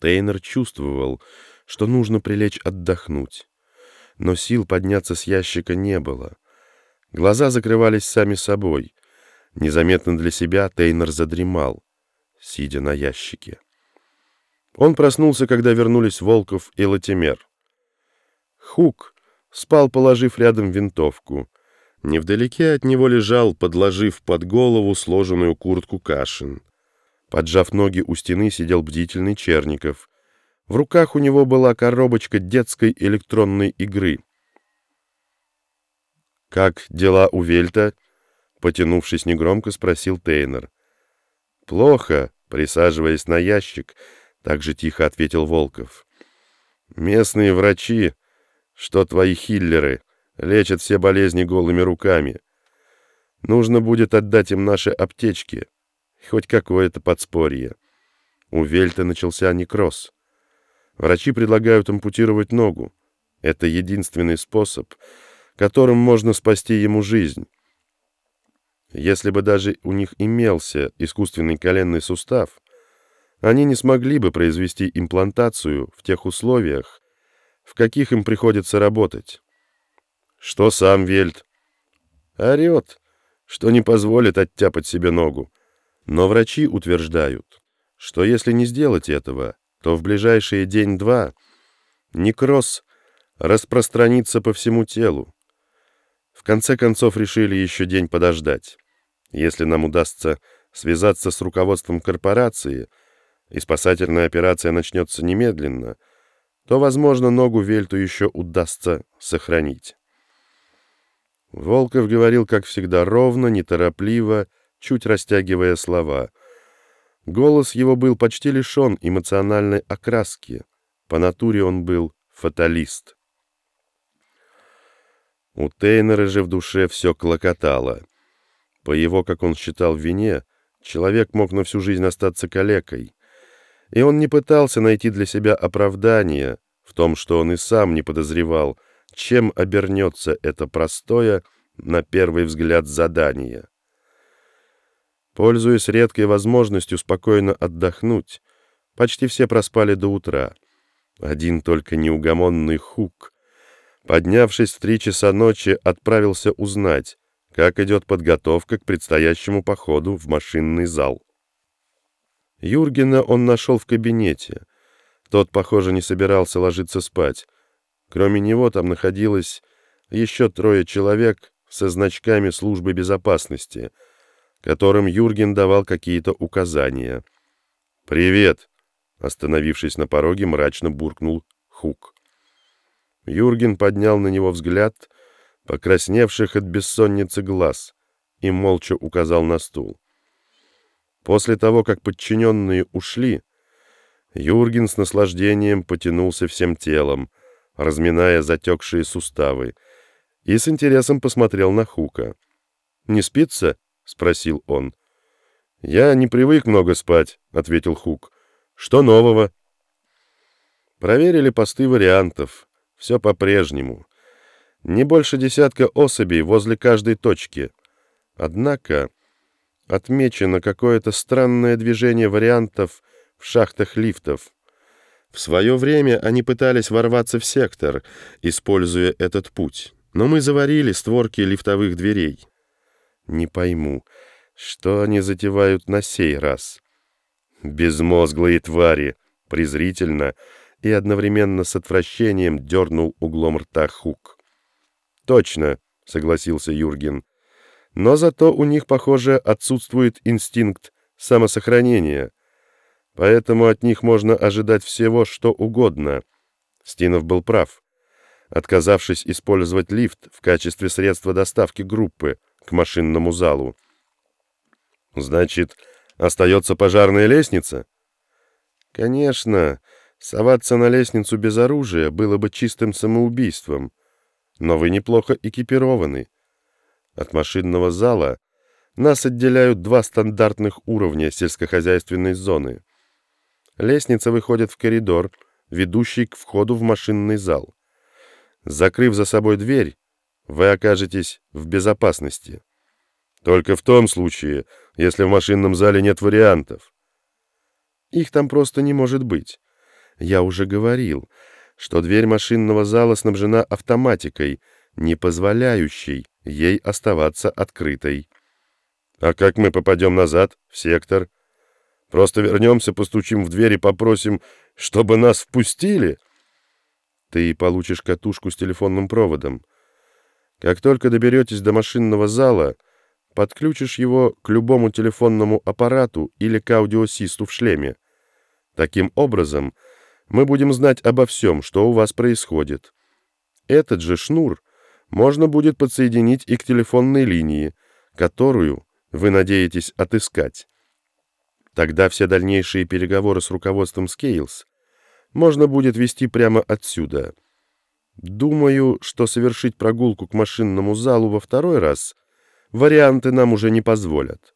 Тейнер чувствовал, что нужно прилечь отдохнуть. Но сил подняться с ящика не было. Глаза закрывались сами собой. Незаметно для себя Тейнер задремал, сидя на ящике. Он проснулся, когда вернулись Волков и Латимер. Хук спал, положив рядом винтовку. Невдалеке от него лежал, подложив под голову сложенную куртку Кашин. Поджав ноги у стены, сидел бдительный Черников. В руках у него была коробочка детской электронной игры. «Как дела у Вельта?» — потянувшись негромко, спросил Тейнер. «Плохо», — присаживаясь на ящик, так же тихо ответил Волков. «Местные врачи, что твои хиллеры, лечат все болезни голыми руками. Нужно будет отдать им наши аптечки, хоть какое-то подспорье. У Вельта начался некроз. Врачи предлагают ампутировать ногу. Это единственный способ, которым можно спасти ему жизнь. Если бы даже у них имелся искусственный коленный сустав, они не смогли бы произвести имплантацию в тех условиях, в каких им приходится работать. Что сам Вельт? Орет, что не позволит оттяпать себе ногу. Но врачи утверждают, что если не сделать этого, то в ближайшие день-два некроз распространится по всему телу. В конце концов решили еще день подождать. Если нам удастся связаться с руководством корпорации, и спасательная операция начнется немедленно, то, возможно, ногу Вельту еще удастся сохранить. Волков говорил, как всегда, ровно, неторопливо, чуть растягивая слова — Голос его был почти лишен эмоциональной окраски. По натуре он был фаталист. У Тейнера же в душе все клокотало. По его, как он считал, вине, человек мог на всю жизнь остаться калекой. И он не пытался найти для себя оправдания в том, что он и сам не подозревал, чем обернется это простое, на первый взгляд, задание. Пользуясь редкой возможностью спокойно отдохнуть, почти все проспали до утра. Один только неугомонный Хук, поднявшись в три часа ночи, отправился узнать, как идет подготовка к предстоящему походу в машинный зал. Юргена он нашел в кабинете. Тот, похоже, не собирался ложиться спать. Кроме него там находилось еще трое человек со значками службы безопасности — которым Юрген давал какие-то указания. «Привет!» — остановившись на пороге, мрачно буркнул Хук. Юрген поднял на него взгляд, покрасневших от бессонницы глаз, и молча указал на стул. После того, как подчиненные ушли, Юрген с наслаждением потянулся всем телом, разминая затекшие суставы, и с интересом посмотрел на Хука. «Не спится?» — спросил он. «Я не привык много спать», — ответил Хук. «Что нового?» Проверили посты вариантов. Все по-прежнему. Не больше десятка особей возле каждой точки. Однако отмечено какое-то странное движение вариантов в шахтах лифтов. В свое время они пытались ворваться в сектор, используя этот путь, но мы заварили створки лифтовых дверей. Не пойму, что они затевают на сей раз. Безмозглые твари, презрительно и одновременно с отвращением дернул углом рта Хук. Точно, согласился Юрген. Но зато у них, похоже, отсутствует инстинкт самосохранения. Поэтому от них можно ожидать всего, что угодно. Стинов был прав. Отказавшись использовать лифт в качестве средства доставки группы, к машинному залу. Значит, остается пожарная лестница? Конечно, соваться на лестницу без оружия было бы чистым самоубийством. Но вы неплохо экипированы. От машинного зала нас отделяют два стандартных уровня сельскохозяйственной зоны. Лестница выходит в коридор, ведущий к входу в машинный зал. Закрыв за собой дверь, вы окажетесь в безопасности. Только в том случае, если в машинном зале нет вариантов. Их там просто не может быть. Я уже говорил, что дверь машинного зала снабжена автоматикой, не позволяющей ей оставаться открытой. А как мы попадем назад, в сектор? Просто вернемся, постучим в дверь и попросим, чтобы нас впустили? Ты получишь катушку с телефонным проводом. Как только доберетесь до машинного зала, подключишь его к любому телефонному аппарату или к аудиосисту в шлеме. Таким образом, мы будем знать обо всем, что у вас происходит. Этот же шнур можно будет подсоединить и к телефонной линии, которую вы надеетесь отыскать. Тогда все дальнейшие переговоры с руководством Scales можно будет вести прямо отсюда. Думаю, что совершить прогулку к машинному залу во второй раз варианты нам уже не позволят.